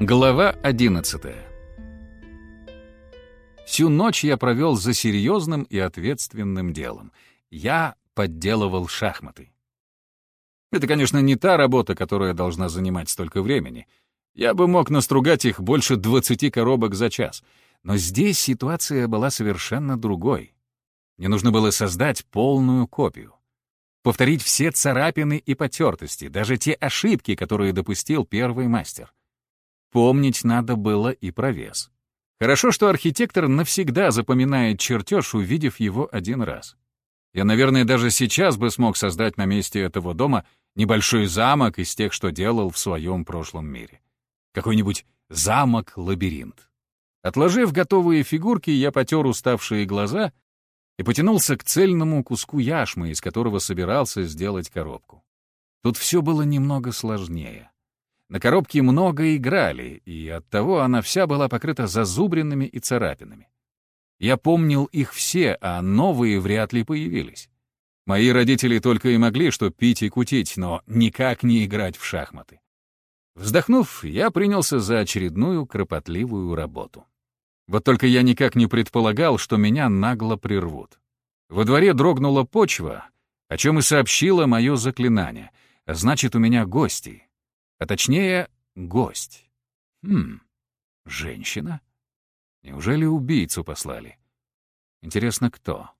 Глава 11 Всю ночь я провел за серьезным и ответственным делом. Я подделывал шахматы. Это, конечно, не та работа, которая должна занимать столько времени. Я бы мог настругать их больше 20 коробок за час. Но здесь ситуация была совершенно другой. Мне нужно было создать полную копию. Повторить все царапины и потертости, даже те ошибки, которые допустил первый мастер. Помнить надо было и про вес. Хорошо, что архитектор навсегда запоминает чертеж, увидев его один раз. Я, наверное, даже сейчас бы смог создать на месте этого дома небольшой замок из тех, что делал в своем прошлом мире. Какой-нибудь замок-лабиринт. Отложив готовые фигурки, я потер уставшие глаза и потянулся к цельному куску яшмы, из которого собирался сделать коробку. Тут все было немного сложнее. На коробке много играли, и оттого она вся была покрыта зазубринами и царапинами. Я помнил их все, а новые вряд ли появились. Мои родители только и могли что пить и кутить, но никак не играть в шахматы. Вздохнув, я принялся за очередную кропотливую работу. Вот только я никак не предполагал, что меня нагло прервут. Во дворе дрогнула почва, о чем и сообщило мое заклинание. Значит, у меня гости, а точнее, гость. Хм, женщина? Неужели убийцу послали? Интересно, кто?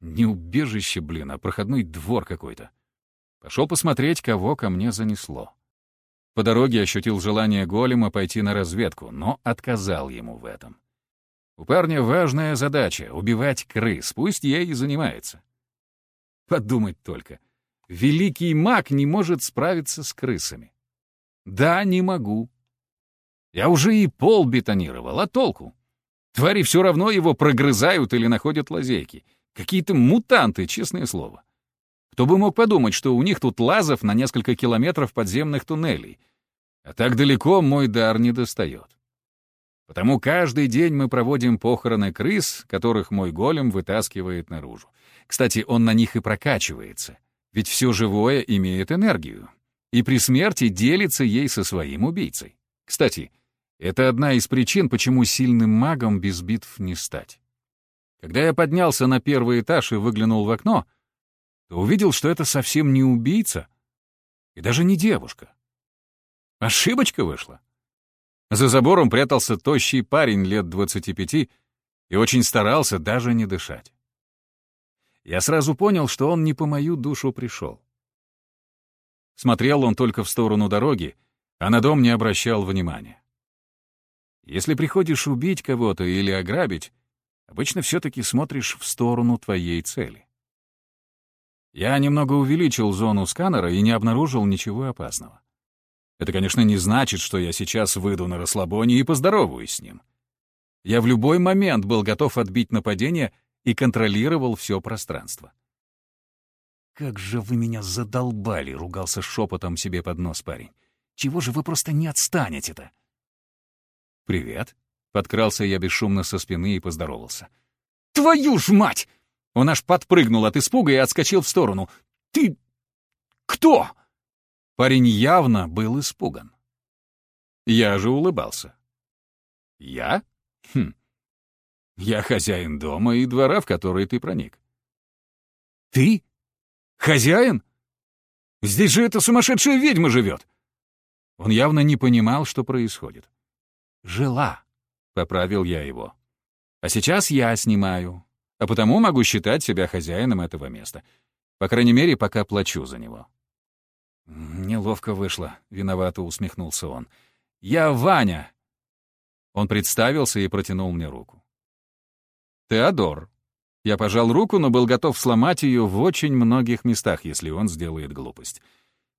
Не убежище, блин, а проходной двор какой-то. Пошел посмотреть, кого ко мне занесло. По дороге ощутил желание голема пойти на разведку, но отказал ему в этом. У парня важная задача — убивать крыс, пусть ей и занимается. Подумать только. Великий маг не может справиться с крысами. Да, не могу. Я уже и пол бетонировал, а толку? Твари все равно его прогрызают или находят лазейки. Какие-то мутанты, честное слово. Кто бы мог подумать, что у них тут лазов на несколько километров подземных туннелей. А так далеко мой дар не достает. Потому каждый день мы проводим похороны крыс, которых мой голем вытаскивает наружу. Кстати, он на них и прокачивается. Ведь все живое имеет энергию. И при смерти делится ей со своим убийцей. Кстати, это одна из причин, почему сильным магом без битв не стать. Когда я поднялся на первый этаж и выглянул в окно, то увидел, что это совсем не убийца и даже не девушка. Ошибочка вышла. За забором прятался тощий парень лет 25 и очень старался даже не дышать. Я сразу понял, что он не по мою душу пришел. Смотрел он только в сторону дороги, а на дом не обращал внимания. Если приходишь убить кого-то или ограбить, обычно все-таки смотришь в сторону твоей цели. Я немного увеличил зону сканера и не обнаружил ничего опасного. Это, конечно, не значит, что я сейчас выйду на расслабоне и поздороваюсь с ним. Я в любой момент был готов отбить нападение и контролировал все пространство. «Как же вы меня задолбали!» — ругался шепотом себе под нос парень. «Чего же вы просто не отстанете-то?» «Привет!» — подкрался я бесшумно со спины и поздоровался. «Твою ж мать!» Он аж подпрыгнул от испуга и отскочил в сторону. «Ты... кто?» Парень явно был испуган. Я же улыбался. «Я? Хм. Я хозяин дома и двора, в который ты проник». «Ты? Хозяин? Здесь же эта сумасшедшая ведьма живет!» Он явно не понимал, что происходит. «Жила», — поправил я его. «А сейчас я снимаю, а потому могу считать себя хозяином этого места. По крайней мере, пока плачу за него». «Неловко вышло», — виновато усмехнулся он. «Я Ваня». Он представился и протянул мне руку. «Теодор». Я пожал руку, но был готов сломать ее в очень многих местах, если он сделает глупость.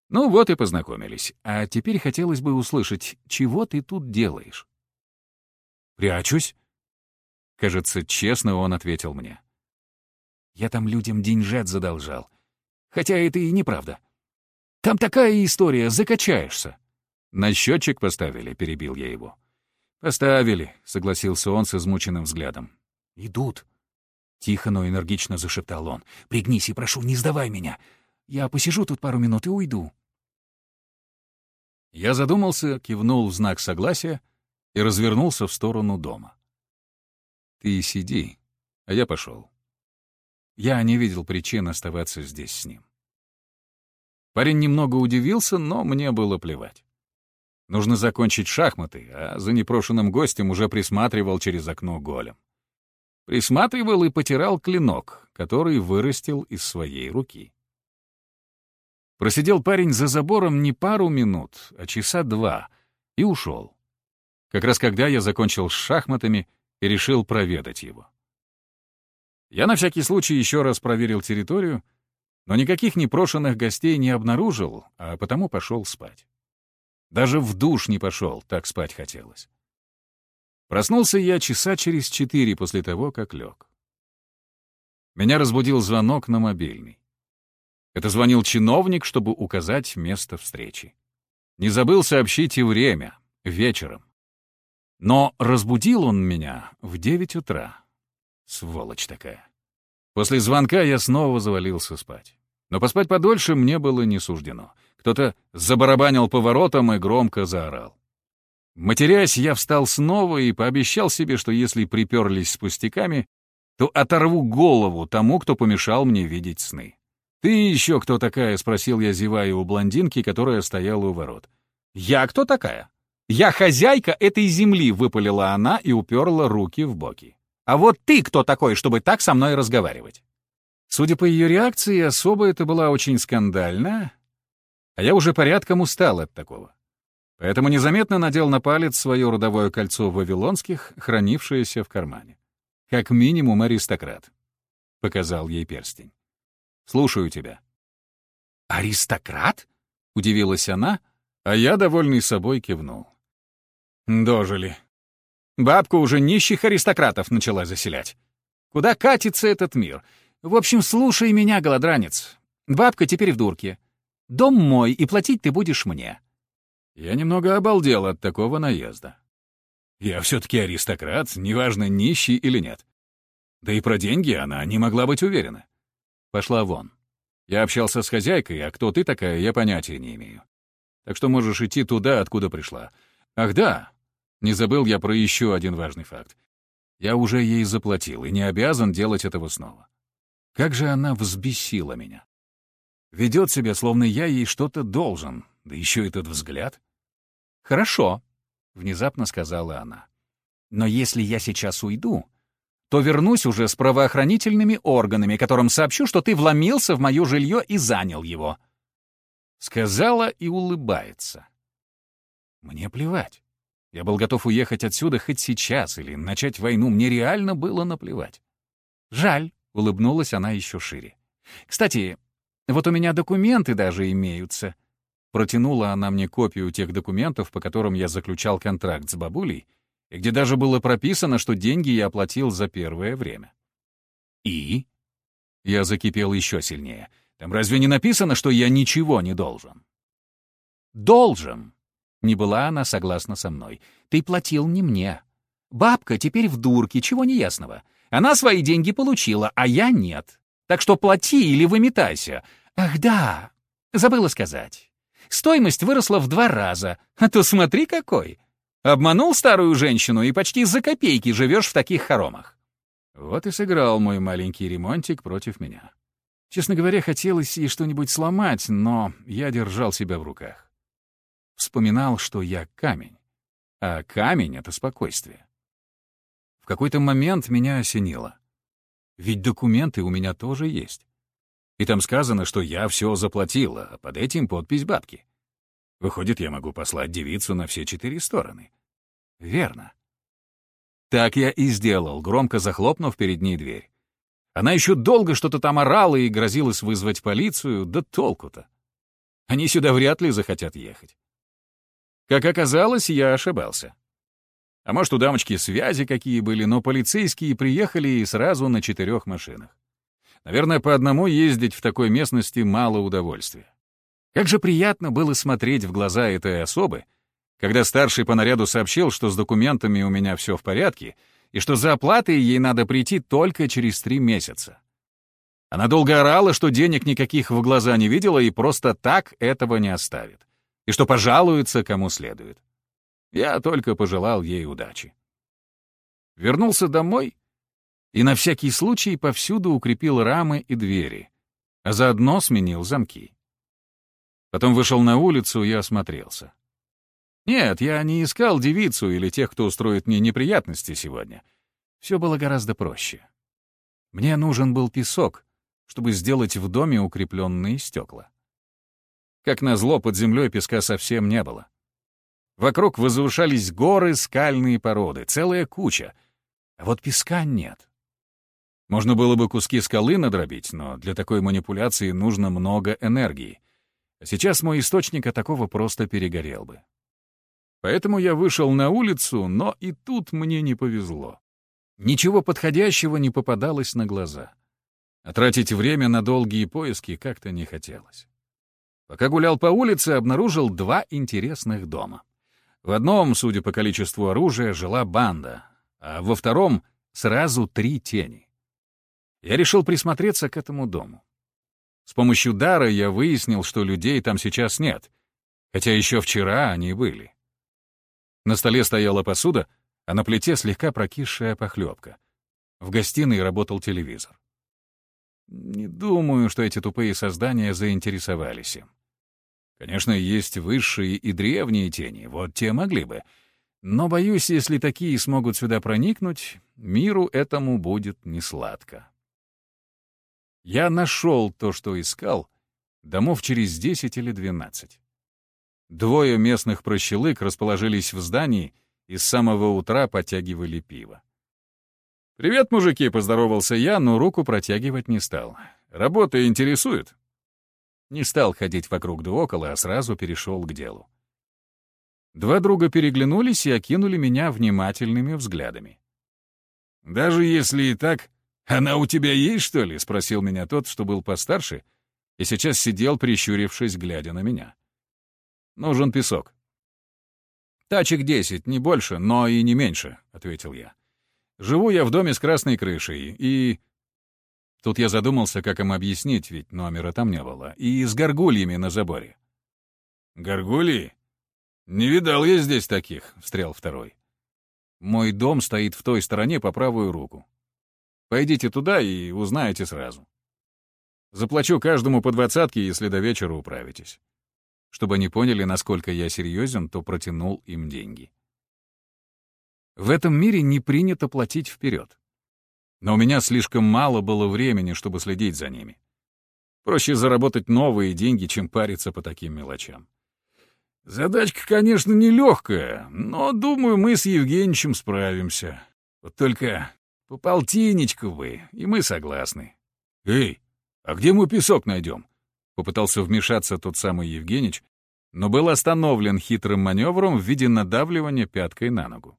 Ну вот и познакомились. А теперь хотелось бы услышать, чего ты тут делаешь? «Прячусь?» Кажется, честно он ответил мне. «Я там людям деньжат задолжал. Хотя это и неправда. Там такая история, закачаешься». «На счетчик поставили», — перебил я его. «Поставили», — согласился он с измученным взглядом. «Идут». Тихо, но энергично зашептал он. «Пригнись и прошу, не сдавай меня. Я посижу тут пару минут и уйду». Я задумался, кивнул в знак согласия и развернулся в сторону дома. «Ты сиди, а я пошел». Я не видел причин оставаться здесь с ним. Парень немного удивился, но мне было плевать. Нужно закончить шахматы, а за непрошенным гостем уже присматривал через окно голем. Присматривал и потирал клинок, который вырастил из своей руки. Просидел парень за забором не пару минут, а часа два, и ушел. Как раз когда я закончил с шахматами и решил проведать его. Я на всякий случай еще раз проверил территорию, но никаких непрошенных гостей не обнаружил, а потому пошел спать. Даже в душ не пошел, так спать хотелось. Проснулся я часа через четыре после того, как лег. Меня разбудил звонок на мобильный. Это звонил чиновник, чтобы указать место встречи. Не забыл сообщить и время, вечером. Но разбудил он меня в девять утра. Сволочь такая. После звонка я снова завалился спать. Но поспать подольше мне было не суждено. Кто-то забарабанил поворотом и громко заорал. Матерясь, я встал снова и пообещал себе, что если приперлись с пустяками, то оторву голову тому, кто помешал мне видеть сны. «Ты еще кто такая?» — спросил я, зевая у блондинки, которая стояла у ворот. «Я кто такая?» «Я хозяйка этой земли», — выпалила она и уперла руки в боки. «А вот ты кто такой, чтобы так со мной разговаривать?» Судя по ее реакции, особо это была очень скандальна, а я уже порядком устал от такого. Поэтому незаметно надел на палец свое родовое кольцо вавилонских, хранившееся в кармане. Как минимум аристократ. Показал ей перстень. Слушаю тебя». «Аристократ?» — удивилась она, а я, довольный собой, кивнул. «Дожили. Бабка уже нищих аристократов начала заселять. Куда катится этот мир? В общем, слушай меня, голодранец. Бабка теперь в дурке. Дом мой, и платить ты будешь мне». Я немного обалдел от такого наезда. Я все-таки аристократ, неважно, нищий или нет. Да и про деньги она не могла быть уверена. Пошла вон. Я общался с хозяйкой, а кто ты такая, я понятия не имею. Так что можешь идти туда, откуда пришла. Ах да, не забыл я про еще один важный факт. Я уже ей заплатил и не обязан делать этого снова. Как же она взбесила меня. Ведет себя, словно я ей что-то должен, да еще этот взгляд. «Хорошо», — внезапно сказала она. «Но если я сейчас уйду, то вернусь уже с правоохранительными органами, которым сообщу, что ты вломился в мое жилье и занял его». Сказала и улыбается. Мне плевать. Я был готов уехать отсюда хоть сейчас или начать войну. Мне реально было наплевать. Жаль, — улыбнулась она еще шире. Кстати, вот у меня документы даже имеются. Протянула она мне копию тех документов, по которым я заключал контракт с бабулей, и где даже было прописано, что деньги я оплатил за первое время. И? Я закипел еще сильнее. Там разве не написано, что я ничего не должен? Должен. Не была она согласна со мной. Ты платил не мне. Бабка теперь в дурке, чего неясного. Она свои деньги получила, а я нет. Так что плати или выметайся. Ах да, забыла сказать. Стоимость выросла в два раза, а то смотри какой. Обманул старую женщину и почти за копейки живешь в таких хоромах. Вот и сыграл мой маленький ремонтик против меня. Честно говоря, хотелось ей что-нибудь сломать, но я держал себя в руках. Вспоминал, что я камень, а камень — это спокойствие. В какой-то момент меня осенило. Ведь документы у меня тоже есть. И там сказано, что я все заплатила, а под этим подпись бабки. Выходит, я могу послать девицу на все четыре стороны. Верно. Так я и сделал, громко захлопнув перед ней дверь. Она еще долго что-то там орала и грозилась вызвать полицию, да толку-то. Они сюда вряд ли захотят ехать. Как оказалось, я ошибался. А может, у дамочки связи какие были, но полицейские приехали и сразу на четырех машинах. Наверное, по одному ездить в такой местности мало удовольствия. Как же приятно было смотреть в глаза этой особы, когда старший по наряду сообщил, что с документами у меня все в порядке, и что за оплатой ей надо прийти только через три месяца. Она долго орала, что денег никаких в глаза не видела и просто так этого не оставит. и что пожалуется кому следует. Я только пожелал ей удачи. Вернулся домой и на всякий случай повсюду укрепил рамы и двери, а заодно сменил замки. Потом вышел на улицу и осмотрелся. Нет, я не искал девицу или тех, кто устроит мне неприятности сегодня. Все было гораздо проще. Мне нужен был песок, чтобы сделать в доме укрепленные стекла. Как назло, под землей песка совсем не было. Вокруг возвышались горы, скальные породы, целая куча. А вот песка нет. Можно было бы куски скалы надробить, но для такой манипуляции нужно много энергии. Сейчас мой источник от такого просто перегорел бы. Поэтому я вышел на улицу, но и тут мне не повезло. Ничего подходящего не попадалось на глаза. А тратить время на долгие поиски как-то не хотелось. Пока гулял по улице, обнаружил два интересных дома. В одном, судя по количеству оружия, жила банда, а во втором — сразу три тени. Я решил присмотреться к этому дому. С помощью дара я выяснил, что людей там сейчас нет, хотя еще вчера они были. На столе стояла посуда — а на плите слегка прокисшая похлебка. В гостиной работал телевизор. Не думаю, что эти тупые создания заинтересовались им. Конечно, есть высшие и древние тени, вот те могли бы. Но, боюсь, если такие смогут сюда проникнуть, миру этому будет несладко. Я нашел то, что искал, домов через десять или двенадцать. Двое местных прощелык расположились в здании — и с самого утра подтягивали пиво. «Привет, мужики!» — поздоровался я, но руку протягивать не стал. «Работа интересует?» Не стал ходить вокруг да около, а сразу перешел к делу. Два друга переглянулись и окинули меня внимательными взглядами. «Даже если и так, она у тебя есть, что ли?» — спросил меня тот, что был постарше, и сейчас сидел, прищурившись, глядя на меня. «Нужен песок». «Тачек десять, не больше, но и не меньше», — ответил я. «Живу я в доме с красной крышей, и...» Тут я задумался, как им объяснить, ведь номера там не было, и с горгульями на заборе. «Горгульи? Не видал я здесь таких», — встрял второй. «Мой дом стоит в той стороне по правую руку. Пойдите туда и узнаете сразу. Заплачу каждому по двадцатке, если до вечера управитесь. Чтобы они поняли, насколько я серьезен, то протянул им деньги. В этом мире не принято платить вперед. Но у меня слишком мало было времени, чтобы следить за ними. Проще заработать новые деньги, чем париться по таким мелочам. Задачка, конечно, нелегкая, но, думаю, мы с Евгеньевичем справимся. Вот только по полтинничку вы, и мы согласны. Эй, а где мы песок найдем? Попытался вмешаться тот самый Евгенич, но был остановлен хитрым маневром в виде надавливания пяткой на ногу.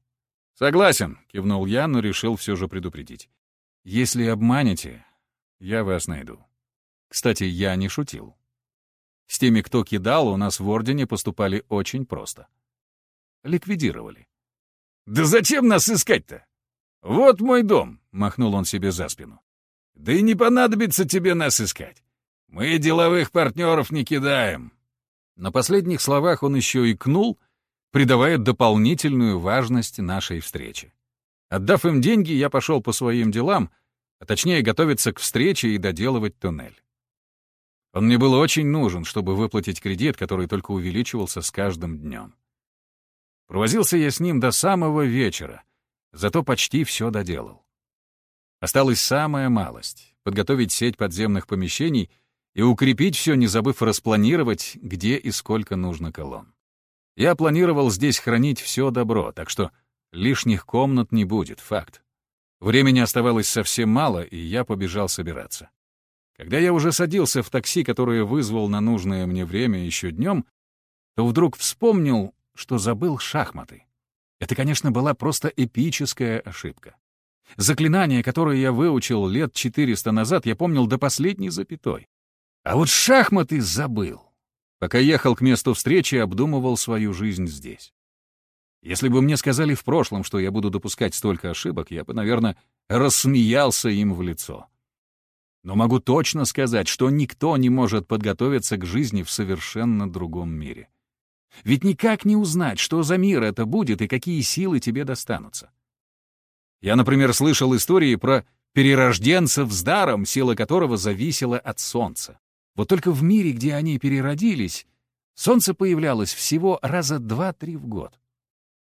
«Согласен», — кивнул я, но решил все же предупредить. «Если обманете, я вас найду». Кстати, я не шутил. С теми, кто кидал, у нас в Ордене поступали очень просто. Ликвидировали. «Да зачем нас искать-то? Вот мой дом», — махнул он себе за спину. «Да и не понадобится тебе нас искать. Мы деловых партнеров не кидаем». На последних словах он еще икнул, придавая дополнительную важность нашей встрече. Отдав им деньги, я пошел по своим делам, а точнее готовиться к встрече и доделывать туннель. Он мне был очень нужен, чтобы выплатить кредит, который только увеличивался с каждым днем. Провозился я с ним до самого вечера, зато почти все доделал. Осталась самая малость — подготовить сеть подземных помещений — и укрепить все, не забыв распланировать, где и сколько нужно колонн. Я планировал здесь хранить все добро, так что лишних комнат не будет, факт. Времени оставалось совсем мало, и я побежал собираться. Когда я уже садился в такси, которое вызвал на нужное мне время еще днем, то вдруг вспомнил, что забыл шахматы. Это, конечно, была просто эпическая ошибка. Заклинание, которое я выучил лет 400 назад, я помнил до последней запятой. А вот шахматы забыл. Пока ехал к месту встречи, обдумывал свою жизнь здесь. Если бы мне сказали в прошлом, что я буду допускать столько ошибок, я бы, наверное, рассмеялся им в лицо. Но могу точно сказать, что никто не может подготовиться к жизни в совершенно другом мире. Ведь никак не узнать, что за мир это будет и какие силы тебе достанутся. Я, например, слышал истории про перерожденцев с даром, сила которого зависела от солнца. Вот только в мире, где они переродились, солнце появлялось всего раза два-три в год.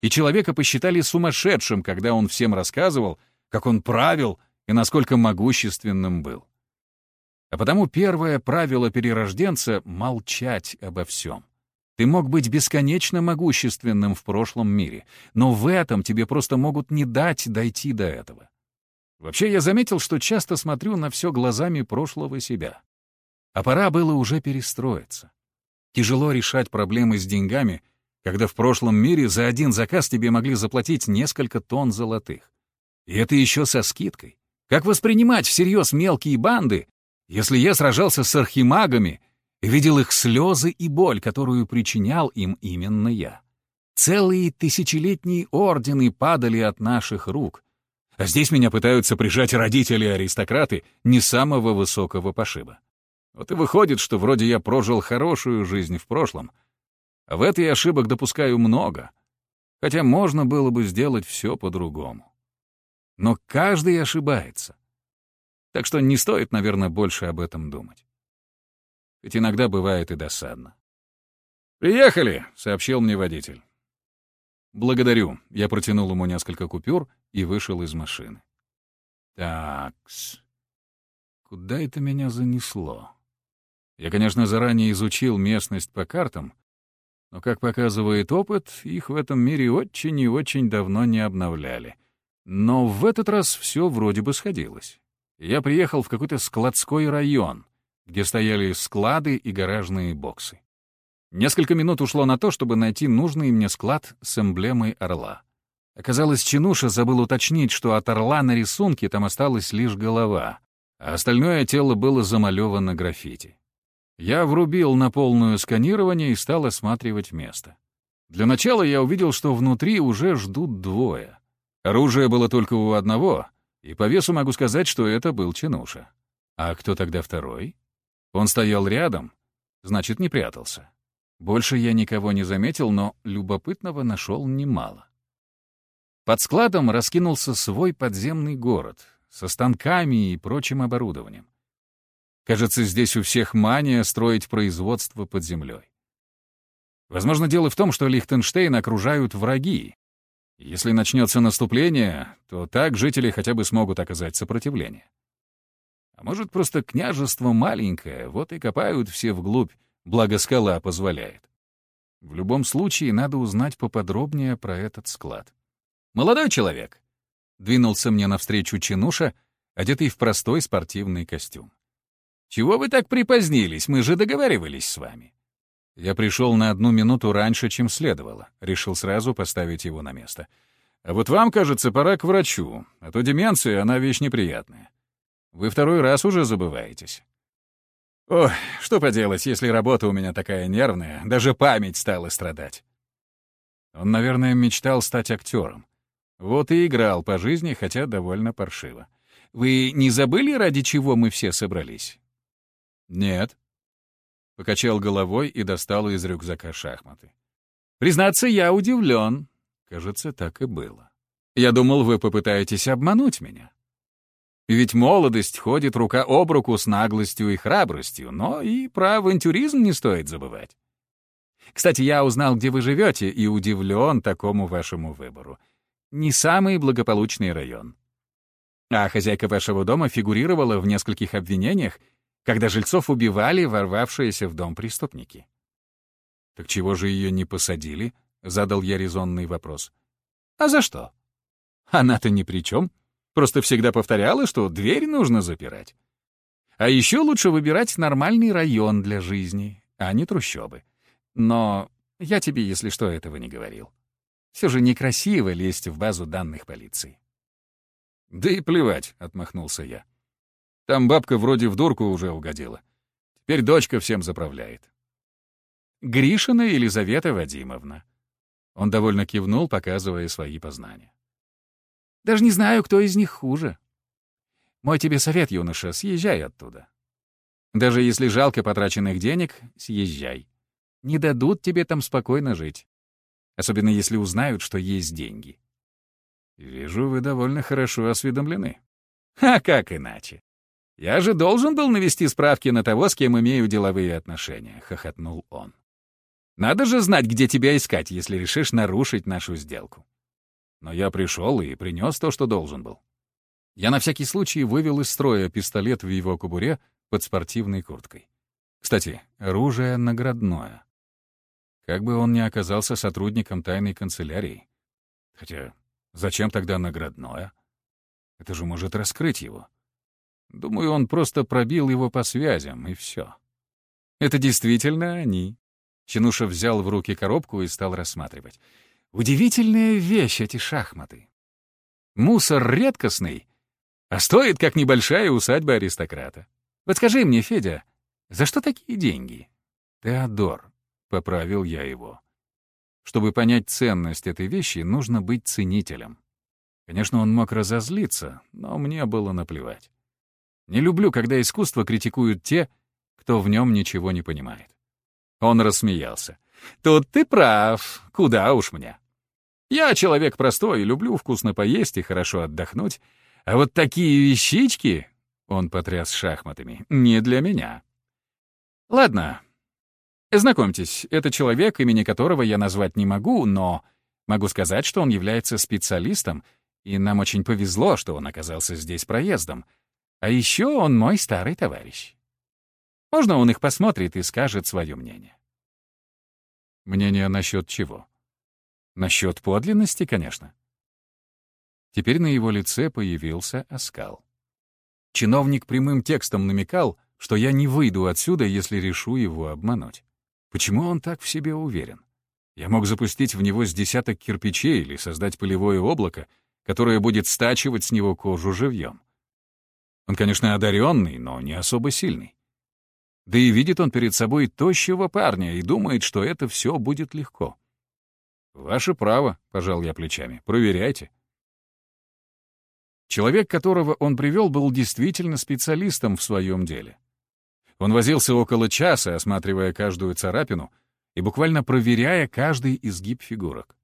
И человека посчитали сумасшедшим, когда он всем рассказывал, как он правил и насколько могущественным был. А потому первое правило перерожденца — молчать обо всем. Ты мог быть бесконечно могущественным в прошлом мире, но в этом тебе просто могут не дать дойти до этого. Вообще, я заметил, что часто смотрю на все глазами прошлого себя. А пора было уже перестроиться. Тяжело решать проблемы с деньгами, когда в прошлом мире за один заказ тебе могли заплатить несколько тонн золотых. И это еще со скидкой. Как воспринимать всерьез мелкие банды, если я сражался с архимагами видел их слезы и боль, которую причинял им именно я? Целые тысячелетние ордены падали от наших рук, а здесь меня пытаются прижать родители-аристократы не самого высокого пошиба. Вот и выходит, что вроде я прожил хорошую жизнь в прошлом, а в этой ошибок допускаю много, хотя можно было бы сделать все по-другому. Но каждый ошибается. Так что не стоит, наверное, больше об этом думать. Ведь иногда бывает и досадно. «Приехали!» — сообщил мне водитель. «Благодарю». Я протянул ему несколько купюр и вышел из машины. Такс. Куда это меня занесло? Я, конечно, заранее изучил местность по картам, но, как показывает опыт, их в этом мире очень и очень давно не обновляли. Но в этот раз все вроде бы сходилось. Я приехал в какой-то складской район, где стояли склады и гаражные боксы. Несколько минут ушло на то, чтобы найти нужный мне склад с эмблемой орла. Оказалось, Чинуша забыл уточнить, что от орла на рисунке там осталась лишь голова, а остальное тело было замалевано граффити. Я врубил на полное сканирование и стал осматривать место. Для начала я увидел, что внутри уже ждут двое. Оружие было только у одного, и по весу могу сказать, что это был Чинуша. А кто тогда второй? Он стоял рядом, значит, не прятался. Больше я никого не заметил, но любопытного нашел немало. Под складом раскинулся свой подземный город со станками и прочим оборудованием. Кажется, здесь у всех мания строить производство под землей. Возможно, дело в том, что Лихтенштейн окружают враги. Если начнется наступление, то так жители хотя бы смогут оказать сопротивление. А может, просто княжество маленькое, вот и копают все вглубь, благо скала позволяет. В любом случае, надо узнать поподробнее про этот склад. «Молодой человек!» — двинулся мне навстречу Чинуша, одетый в простой спортивный костюм. «Чего вы так припозднились? Мы же договаривались с вами». Я пришел на одну минуту раньше, чем следовало. Решил сразу поставить его на место. «А вот вам, кажется, пора к врачу, а то деменция, она вещь неприятная. Вы второй раз уже забываетесь». Ох, что поделать, если работа у меня такая нервная, даже память стала страдать. Он, наверное, мечтал стать актером. Вот и играл по жизни, хотя довольно паршиво. Вы не забыли, ради чего мы все собрались? Нет. Покачал головой и достал из рюкзака шахматы. Признаться, я удивлен. Кажется, так и было. Я думал, вы попытаетесь обмануть меня. Ведь молодость ходит рука об руку с наглостью и храбростью, но и про авантюризм не стоит забывать. Кстати, я узнал, где вы живете, и удивлен такому вашему выбору. Не самый благополучный район. А хозяйка вашего дома фигурировала в нескольких обвинениях, когда жильцов убивали ворвавшиеся в дом преступники. «Так чего же ее не посадили?» — задал я резонный вопрос. «А за что?» «Она-то ни при чем», Просто всегда повторяла, что дверь нужно запирать. А еще лучше выбирать нормальный район для жизни, а не трущобы. Но я тебе, если что, этого не говорил. Все же некрасиво лезть в базу данных полиции. «Да и плевать», — отмахнулся я. «Там бабка вроде в дурку уже угодила. Теперь дочка всем заправляет». «Гришина Елизавета Вадимовна». Он довольно кивнул, показывая свои познания. Даже не знаю, кто из них хуже. Мой тебе совет, юноша, съезжай оттуда. Даже если жалко потраченных денег, съезжай. Не дадут тебе там спокойно жить. Особенно если узнают, что есть деньги. Вижу, вы довольно хорошо осведомлены. А как иначе? Я же должен был навести справки на того, с кем имею деловые отношения, — хохотнул он. Надо же знать, где тебя искать, если решишь нарушить нашу сделку. Но я пришел и принес то, что должен был. Я на всякий случай вывел из строя пистолет в его кобуре под спортивной курткой. Кстати, оружие наградное. Как бы он ни оказался сотрудником тайной канцелярии. Хотя, зачем тогда наградное? Это же может раскрыть его. Думаю, он просто пробил его по связям, и все. Это действительно они. Чинуша взял в руки коробку и стал рассматривать. Удивительная вещь эти шахматы. Мусор редкостный, а стоит, как небольшая усадьба аристократа. Вот скажи мне, Федя, за что такие деньги? Теодор, — поправил я его. Чтобы понять ценность этой вещи, нужно быть ценителем. Конечно, он мог разозлиться, но мне было наплевать. Не люблю, когда искусство критикуют те, кто в нем ничего не понимает. Он рассмеялся. «Тут ты прав. Куда уж мне. Я человек простой, люблю вкусно поесть и хорошо отдохнуть. А вот такие вещички...» Он потряс шахматами. «Не для меня». «Ладно. Знакомьтесь, это человек, имени которого я назвать не могу, но могу сказать, что он является специалистом, и нам очень повезло, что он оказался здесь проездом. А еще он мой старый товарищ. Можно он их посмотрит и скажет свое мнение. Мнение насчет чего? Насчет подлинности, конечно. Теперь на его лице появился оскал. Чиновник прямым текстом намекал, что я не выйду отсюда, если решу его обмануть. Почему он так в себе уверен? Я мог запустить в него с десяток кирпичей или создать пылевое облако, которое будет стачивать с него кожу живьем. Он, конечно, одаренный, но не особо сильный. Да и видит он перед собой тощего парня и думает, что это все будет легко. «Ваше право», — пожал я плечами, — «проверяйте». Человек, которого он привел, был действительно специалистом в своем деле. Он возился около часа, осматривая каждую царапину и буквально проверяя каждый изгиб фигурок.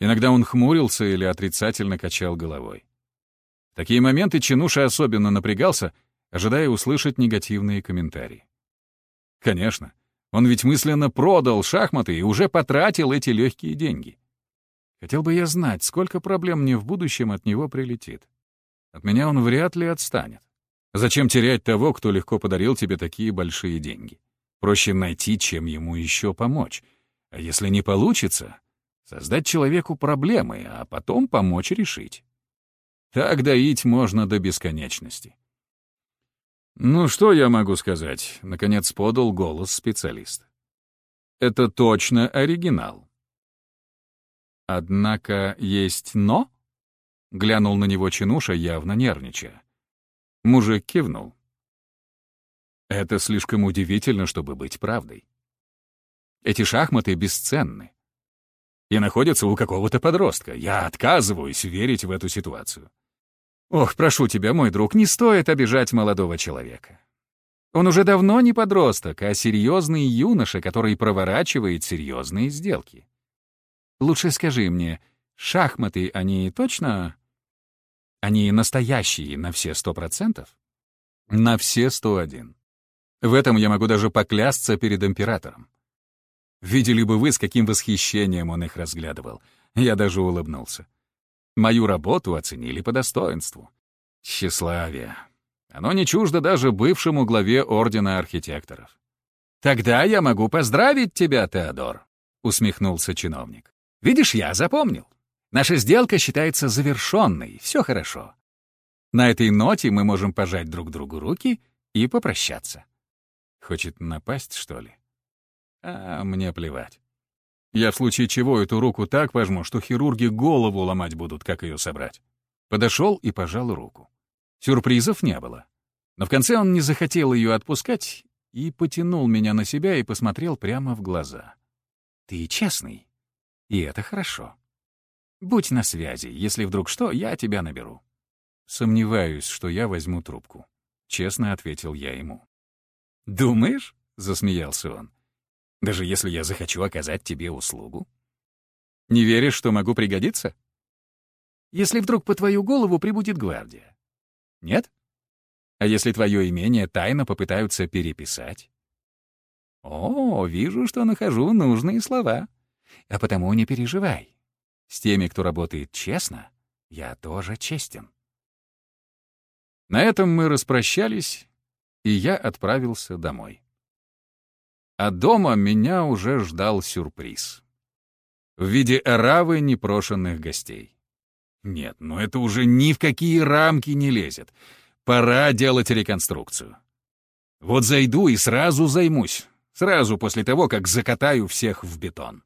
Иногда он хмурился или отрицательно качал головой такие моменты Чинуша особенно напрягался, ожидая услышать негативные комментарии. Конечно, он ведь мысленно продал шахматы и уже потратил эти легкие деньги. Хотел бы я знать, сколько проблем мне в будущем от него прилетит. От меня он вряд ли отстанет. Зачем терять того, кто легко подарил тебе такие большие деньги? Проще найти, чем ему еще помочь. А если не получится, создать человеку проблемы, а потом помочь решить. Так доить можно до бесконечности. «Ну, что я могу сказать?» — наконец подал голос специалист. «Это точно оригинал». «Однако есть «но»?» — глянул на него Чинуша, явно нервничая. Мужик кивнул. «Это слишком удивительно, чтобы быть правдой. Эти шахматы бесценны и находятся у какого-то подростка. Я отказываюсь верить в эту ситуацию. Ох, прошу тебя, мой друг, не стоит обижать молодого человека. Он уже давно не подросток, а серьезный юноша, который проворачивает серьезные сделки. Лучше скажи мне, шахматы, они точно... Они настоящие на все сто процентов? На все сто один. В этом я могу даже поклясться перед императором. Видели бы вы, с каким восхищением он их разглядывал. Я даже улыбнулся. Мою работу оценили по достоинству. Тщеславие. Оно не чуждо даже бывшему главе Ордена Архитекторов. «Тогда я могу поздравить тебя, Теодор», — усмехнулся чиновник. «Видишь, я запомнил. Наша сделка считается завершенной, все хорошо. На этой ноте мы можем пожать друг другу руки и попрощаться». Хочет напасть, что ли? А мне плевать. Я в случае чего эту руку так пожму, что хирурги голову ломать будут, как ее собрать. Подошел и пожал руку. Сюрпризов не было. Но в конце он не захотел ее отпускать и потянул меня на себя и посмотрел прямо в глаза. «Ты честный, и это хорошо. Будь на связи, если вдруг что, я тебя наберу». «Сомневаюсь, что я возьму трубку», — честно ответил я ему. «Думаешь?» — засмеялся он. Даже если я захочу оказать тебе услугу? Не веришь, что могу пригодиться? Если вдруг по твою голову прибудет гвардия? Нет? А если твое имение тайно попытаются переписать? О, вижу, что нахожу нужные слова. А потому не переживай. С теми, кто работает честно, я тоже честен. На этом мы распрощались, и я отправился домой. А дома меня уже ждал сюрприз. В виде оравы непрошенных гостей. Нет, ну это уже ни в какие рамки не лезет. Пора делать реконструкцию. Вот зайду и сразу займусь. Сразу после того, как закатаю всех в бетон.